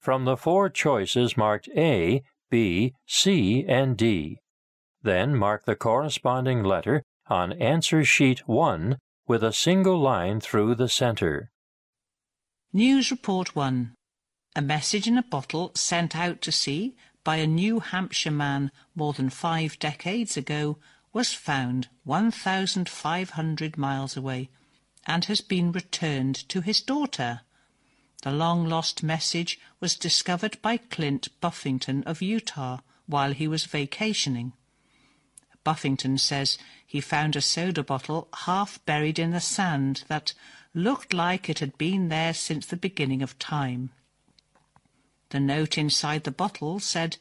from the four choices marked A, B, C, and D. Then mark the corresponding letter on answer sheet 1 with a single line through the center. News Report 1 A message in a bottle sent out to sea by a New Hampshire man more than five decades ago was found 1,500 miles away and has been returned to his daughter. The long-lost message was discovered by Clint Buffington of Utah while he was vacationing. Buffington says he found a soda bottle half buried in the sand that looked like it had been there since the beginning of time. The note inside the bottle said,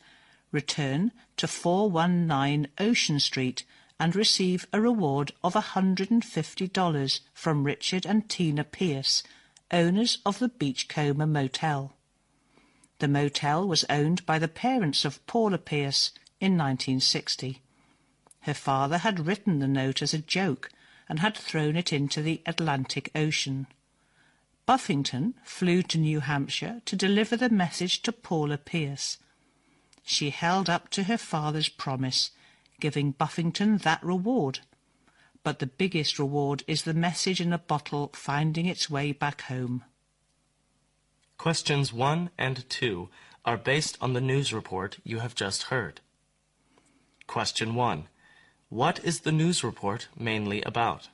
Return to 419 Ocean Street and receive a reward of $150 from Richard and Tina Pierce, owners of the Beachcomber Motel. The motel was owned by the parents of Paula Pierce in 1960. Her father had written the note as a joke and had thrown it into the Atlantic Ocean. Buffington flew to New Hampshire to deliver the message to Paula Pierce. She held up to her father's promise, giving Buffington that reward but the biggest reward is the message in a bottle finding its way back home. Questions 1 and 2 are based on the news report you have just heard. Question 1. What is the news report mainly about?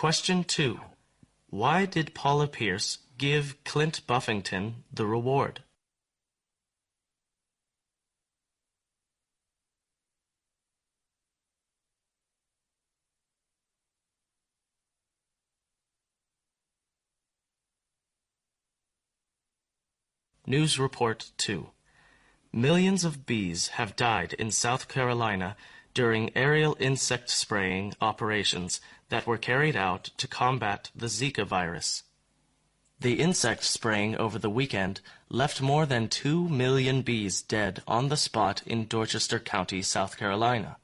Question 2. Why did Paula Pierce give Clint Buffington the reward? News Report 2 Millions of bees have died in South Carolina during aerial insect spraying operations that were carried out to combat the Zika virus. The insect spraying over the weekend left more than 2 million bees dead on the spot in Dorchester County, South Carolina,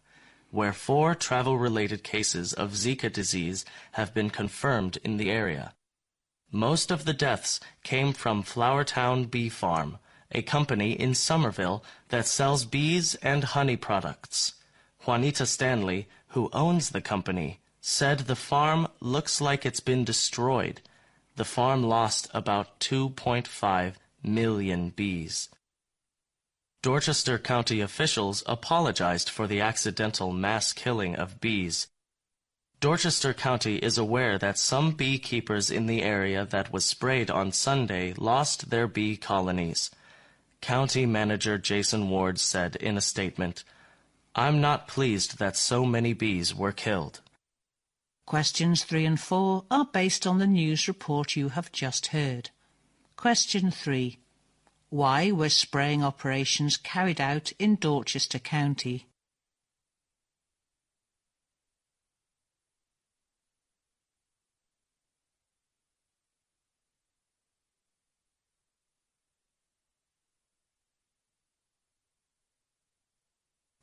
where four travel-related cases of Zika disease have been confirmed in the area. Most of the deaths came from Flowertown Bee Farm, a company in Summerville that sells bees and honey products. Juanita Stanley, who owns the company, said the farm looks like it's been destroyed. The farm lost about 2.5 million bees. Dorchester County officials apologized for the accidental mass killing of bees. Dorchester County is aware that some beekeepers in the area that was sprayed on Sunday lost their bee colonies. County Manager Jason Ward said in a statement, I'm not pleased that so many bees were killed. Questions 3 and 4 are based on the news report you have just heard. Question 3. Why were spraying operations carried out in Dorchester County?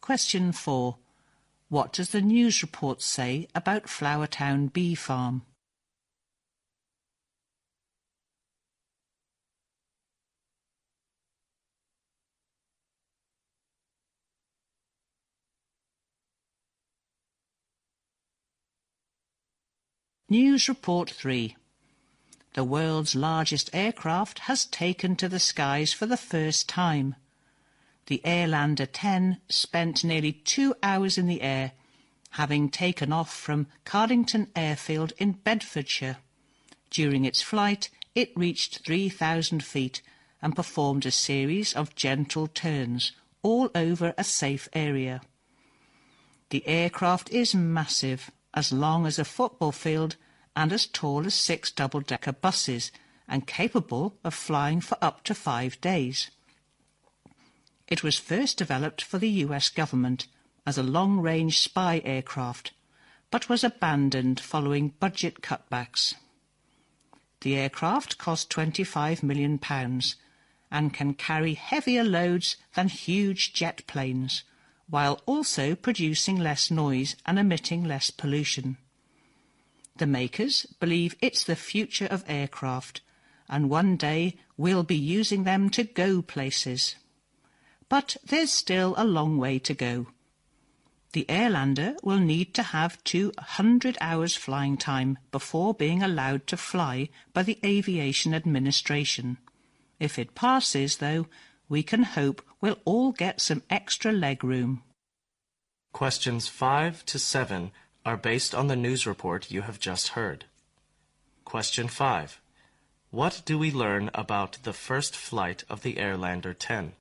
Question 4. What does the news report say about Flowertown Bee Farm? News Report 3 The world's largest aircraft has taken to the skies for the first time the Airlander 10 spent nearly two hours in the air, having taken off from Cardington Airfield in Bedfordshire. During its flight, it reached 3,000 feet and performed a series of gentle turns, all over a safe area. The aircraft is massive, as long as a football field and as tall as six double-decker buses, and capable of flying for up to five days. It was first developed for the US government as a long-range spy aircraft, but was abandoned following budget cutbacks. The aircraft cost £25 million and can carry heavier loads than huge jet planes, while also producing less noise and emitting less pollution. The makers believe it's the future of aircraft, and one day we'll be using them to go places. But there's still a long way to go. The Airlander will need to have 200 hours flying time before being allowed to fly by the Aviation Administration. If it passes, though, we can hope we'll all get some extra leg room. Questions 5 to 7 are based on the news report you have just heard. Question 5. What do we learn about the first flight of the Airlander 10?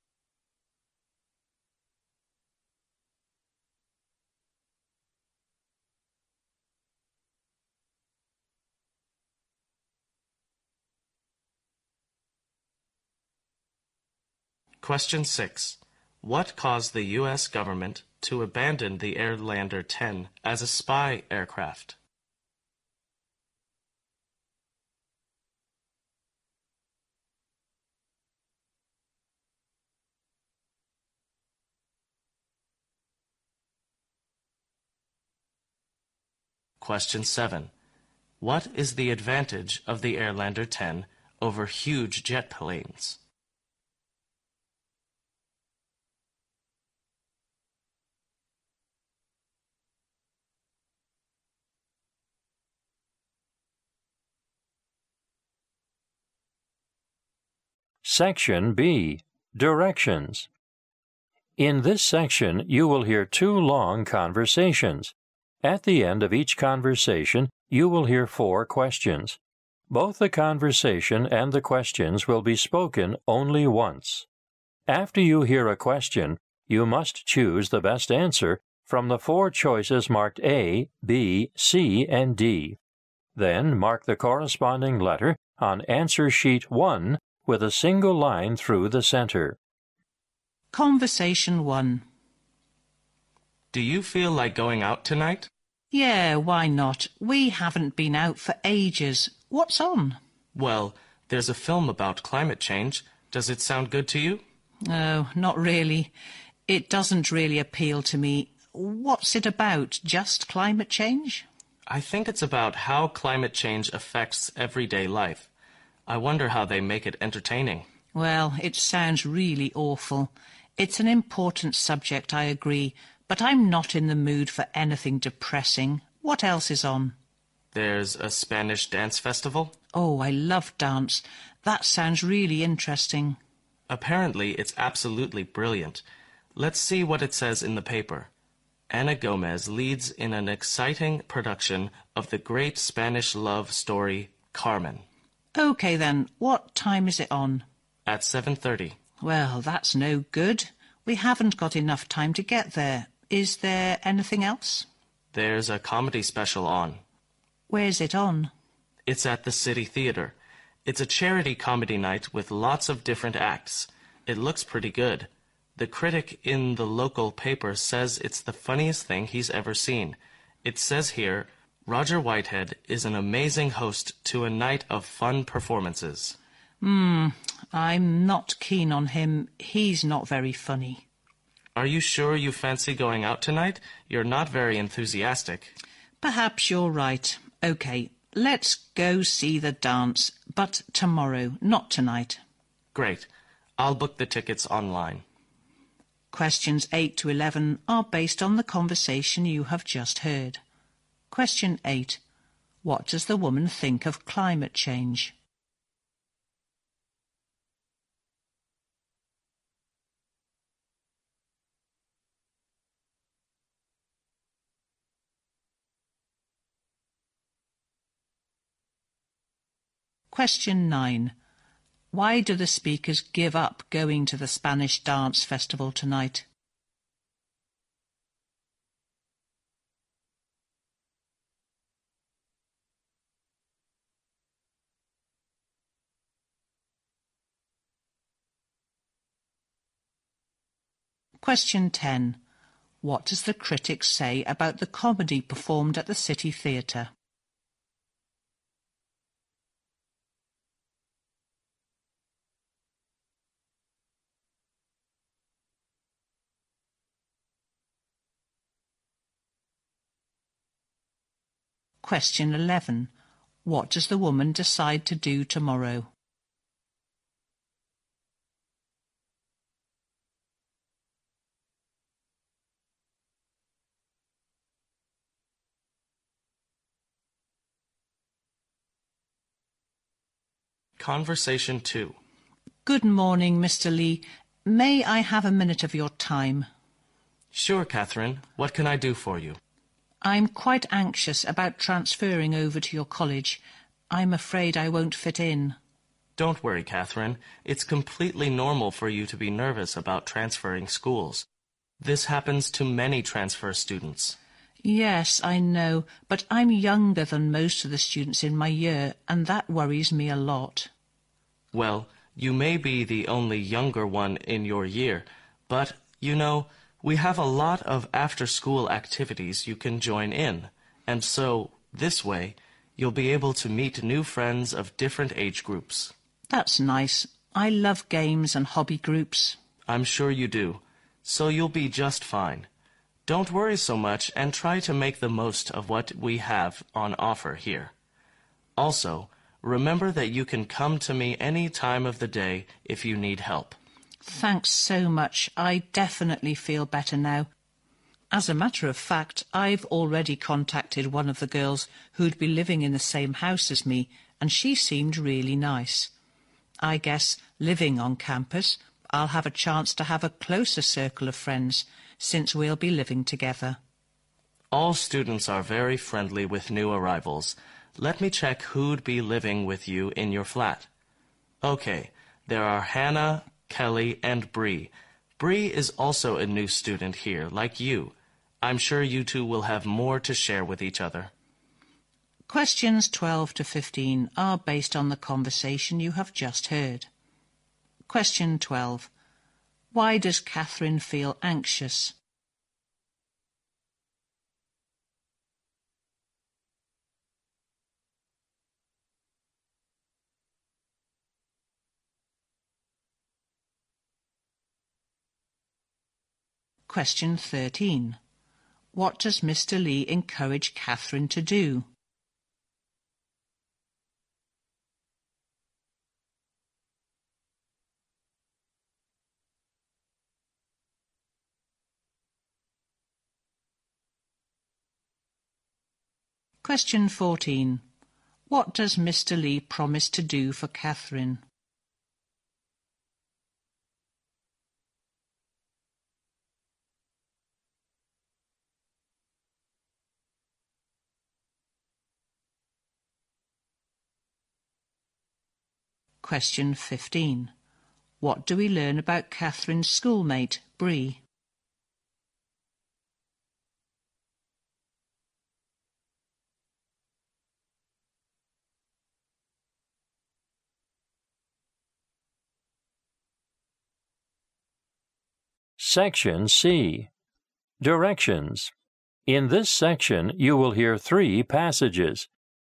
Question 6. What caused the U.S. government to abandon the Airlander 10 as a spy aircraft? Question 7. What is the advantage of the Airlander 10 over huge jet planes? Section B Directions. In this section, you will hear two long conversations. At the end of each conversation, you will hear four questions. Both the conversation and the questions will be spoken only once. After you hear a question, you must choose the best answer from the four choices marked A, B, C, and D. Then mark the corresponding letter on answer sheet 1 with a single line through the center. Conversation 1. Do you feel like going out tonight? Yeah, why not? We haven't been out for ages. What's on? Well, there's a film about climate change. Does it sound good to you? Oh, not really. It doesn't really appeal to me. What's it about? Just climate change? I think it's about how climate change affects everyday life. I wonder how they make it entertaining. Well, it sounds really awful. It's an important subject, I agree, but I'm not in the mood for anything depressing. What else is on? There's a Spanish dance festival. Oh, I love dance. That sounds really interesting. Apparently, it's absolutely brilliant. Let's see what it says in the paper. Ana Gomez leads in an exciting production of the great Spanish love story Carmen. OK then, what time is it on? At 7.30. Well, that's no good. We haven't got enough time to get there. Is there anything else? There's a comedy special on. Where's it on? It's at the City Theater. It's a charity comedy night with lots of different acts. It looks pretty good. The critic in the local paper says it's the funniest thing he's ever seen. It says here, Roger Whitehead is an amazing host to a night of fun performances. Hmm, I'm not keen on him. He's not very funny. Are you sure you fancy going out tonight? You're not very enthusiastic. Perhaps you're right. OK, let's go see the dance, but tomorrow, not tonight. Great. I'll book the tickets online. Questions 8 to 11 are based on the conversation you have just heard. Question 8. What does the woman think of climate change? Question 9. Why do the speakers give up going to the Spanish Dance Festival tonight? Question 10. What does the critic say about the comedy performed at the City Theatre? Question 11. What does the woman decide to do tomorrow? Conversation 2. Good morning, Mr. Lee. May I have a minute of your time? Sure, Catherine. What can I do for you? I'm quite anxious about transferring over to your college. I'm afraid I won't fit in. Don't worry, Catherine. It's completely normal for you to be nervous about transferring schools. This happens to many transfer students. Yes, I know, but I'm younger than most of the students in my year, and that worries me a lot. Well, you may be the only younger one in your year, but, you know, we have a lot of after-school activities you can join in, and so, this way, you'll be able to meet new friends of different age groups. That's nice. I love games and hobby groups. I'm sure you do, so you'll be just fine. Don't worry so much and try to make the most of what we have on offer here. Also, remember that you can come to me any time of the day if you need help. Thanks so much. I definitely feel better now. As a matter of fact, I've already contacted one of the girls who'd be living in the same house as me, and she seemed really nice. I guess living on campus, I'll have a chance to have a closer circle of friends since we'll be living together. All students are very friendly with new arrivals. Let me check who'd be living with you in your flat. Okay, there are Hannah, Kelly, and Bree. Bree is also a new student here, like you. I'm sure you two will have more to share with each other. Questions 12 to 15 are based on the conversation you have just heard. Question 12. Why does Catherine feel anxious? Question 13. What does Mr. Lee encourage Catherine to do? Question 14. What does Mr. Lee promise to do for Catherine? Question 15. What do we learn about Catherine's schoolmate, Bree? Section C. Directions. In this section, you will hear three passages.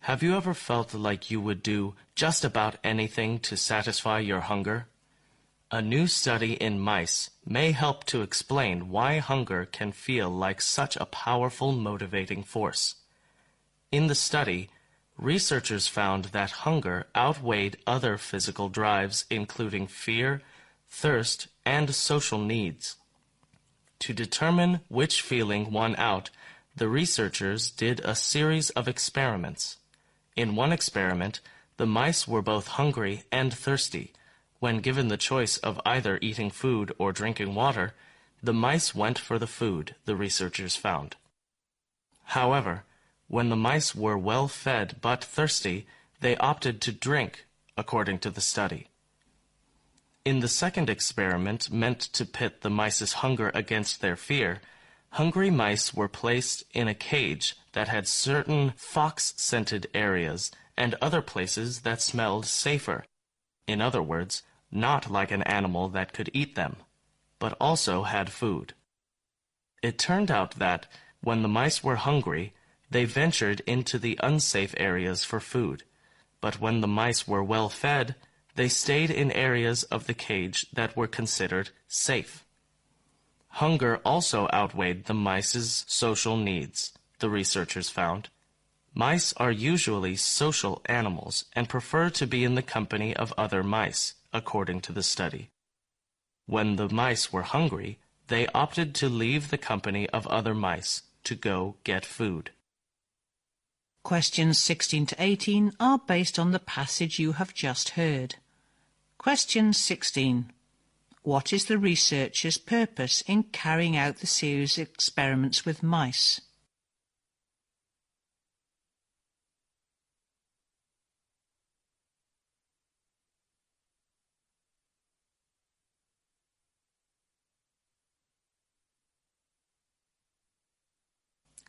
Have you ever felt like you would do just about anything to satisfy your hunger? A new study in mice may help to explain why hunger can feel like such a powerful motivating force. In the study, researchers found that hunger outweighed other physical drives including fear, thirst, and social needs. To determine which feeling won out, the researchers did a series of experiments. In one experiment, the mice were both hungry and thirsty. When given the choice of either eating food or drinking water, the mice went for the food, the researchers found. However, when the mice were well fed but thirsty, they opted to drink, according to the study. In the second experiment, meant to pit the mice's hunger against their fear, hungry mice were placed in a cage that had certain fox-scented areas and other places that smelled safer. In other words, not like an animal that could eat them, but also had food. It turned out that, when the mice were hungry, they ventured into the unsafe areas for food, but when the mice were well fed, they stayed in areas of the cage that were considered safe. Hunger also outweighed the mice's social needs, the researchers found. Mice are usually social animals and prefer to be in the company of other mice, according to the study. When the mice were hungry, they opted to leave the company of other mice to go get food. Questions 16 to 18 are based on the passage you have just heard. Question 16. What is the researcher's purpose in carrying out the series of experiments with mice?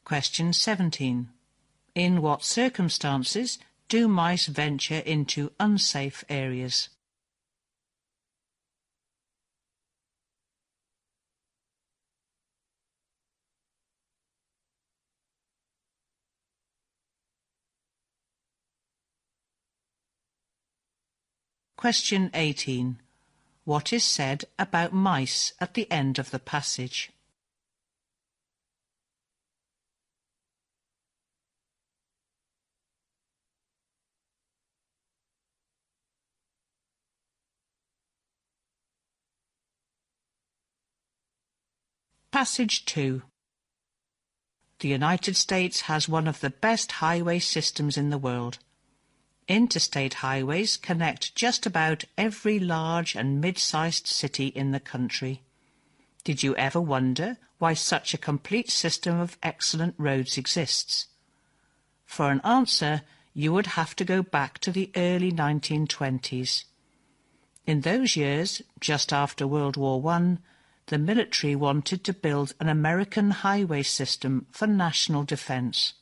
Question 17. In what circumstances do mice venture into unsafe areas? Question 18. What is said about mice at the end of the passage? Passage 2 The United States has one of the best highway systems in the world. Interstate highways connect just about every large and mid-sized city in the country. Did you ever wonder why such a complete system of excellent roads exists? For an answer, you would have to go back to the early 1920s. In those years, just after World War One, the military wanted to build an American highway system for national defence.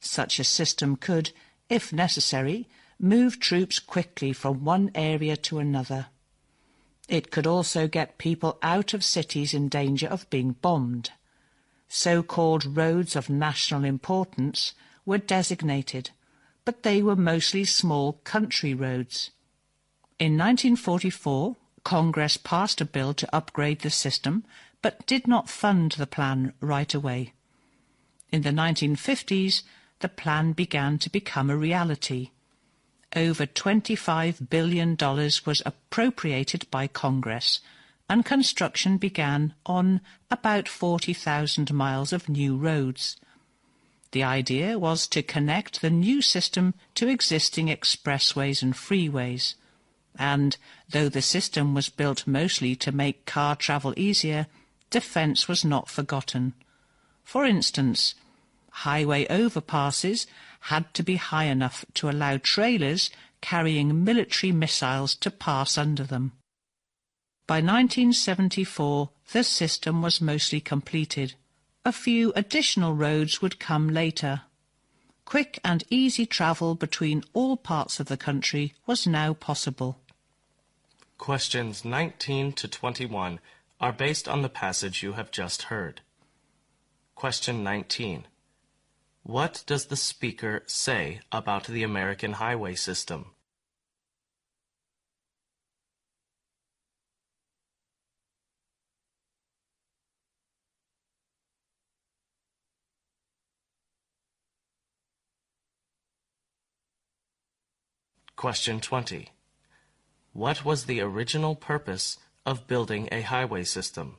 Such a system could, if necessary, move troops quickly from one area to another. It could also get people out of cities in danger of being bombed. So-called roads of national importance were designated, but they were mostly small country roads. In 1944, Congress passed a bill to upgrade the system, but did not fund the plan right away. In the 1950s, the plan began to become a reality. Over $25 billion was appropriated by Congress, and construction began on about 40,000 miles of new roads. The idea was to connect the new system to existing expressways and freeways and, though the system was built mostly to make car travel easier, defence was not forgotten. For instance, highway overpasses had to be high enough to allow trailers carrying military missiles to pass under them. By 1974, the system was mostly completed. A few additional roads would come later. Quick and easy travel between all parts of the country was now possible. Questions 19 to 21 are based on the passage you have just heard. Question 19. What does the speaker say about the American highway system? Question 20. What was the original purpose of building a highway system.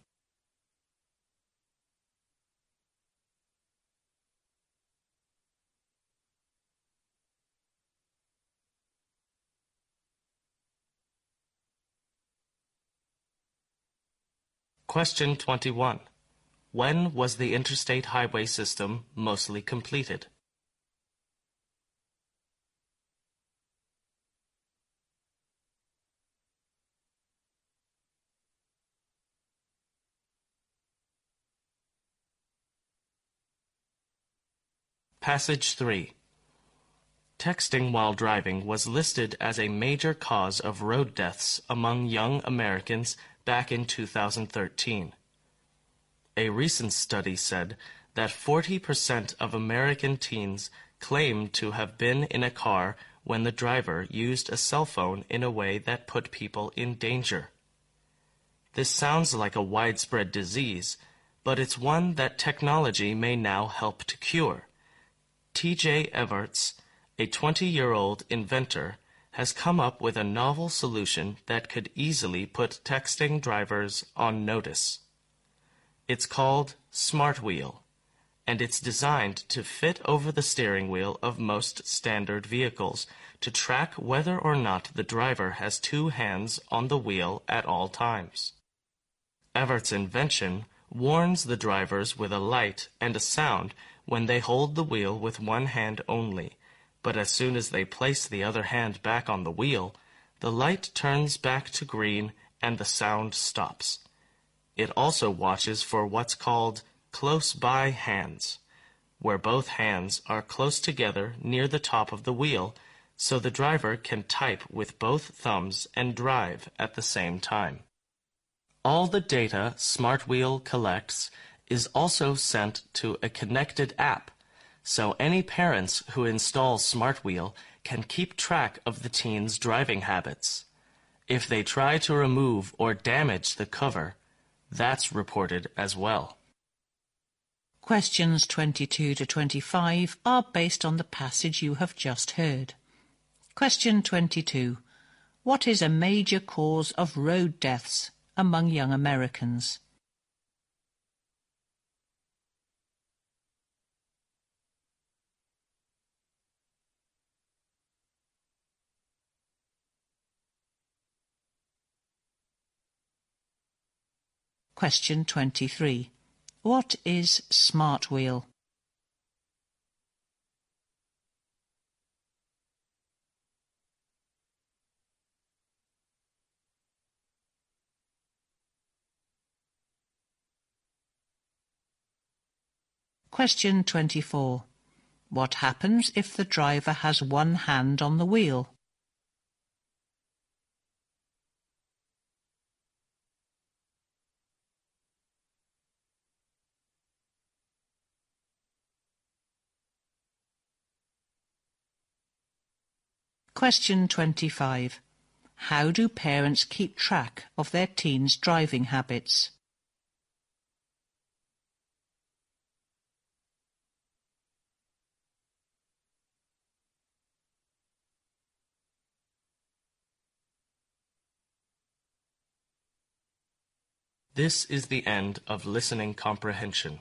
Question 21. When was the interstate highway system mostly completed? Passage 3. Texting while driving was listed as a major cause of road deaths among young Americans back in 2013. A recent study said that 40% of American teens claimed to have been in a car when the driver used a cell phone in a way that put people in danger. This sounds like a widespread disease, but it's one that technology may now help to cure. T.J. Evarts, a 20-year-old inventor, has come up with a novel solution that could easily put texting drivers on notice. It's called Smart Wheel, and it's designed to fit over the steering wheel of most standard vehicles to track whether or not the driver has two hands on the wheel at all times. Evarts' invention warns the drivers with a light and a sound when they hold the wheel with one hand only, but as soon as they place the other hand back on the wheel, the light turns back to green and the sound stops. It also watches for what's called close by hands, where both hands are close together near the top of the wheel, so the driver can type with both thumbs and drive at the same time. All the data SmartWheel collects is also sent to a connected app, so any parents who install SmartWheel can keep track of the teen's driving habits. If they try to remove or damage the cover, that's reported as well. Questions 22 to 25 are based on the passage you have just heard. Question 22. What is a major cause of road deaths among young Americans? Question 23. What is Smart Wheel? Question 24. What happens if the driver has one hand on the wheel? Question 25. How do parents keep track of their teens' driving habits? This is the end of listening comprehension.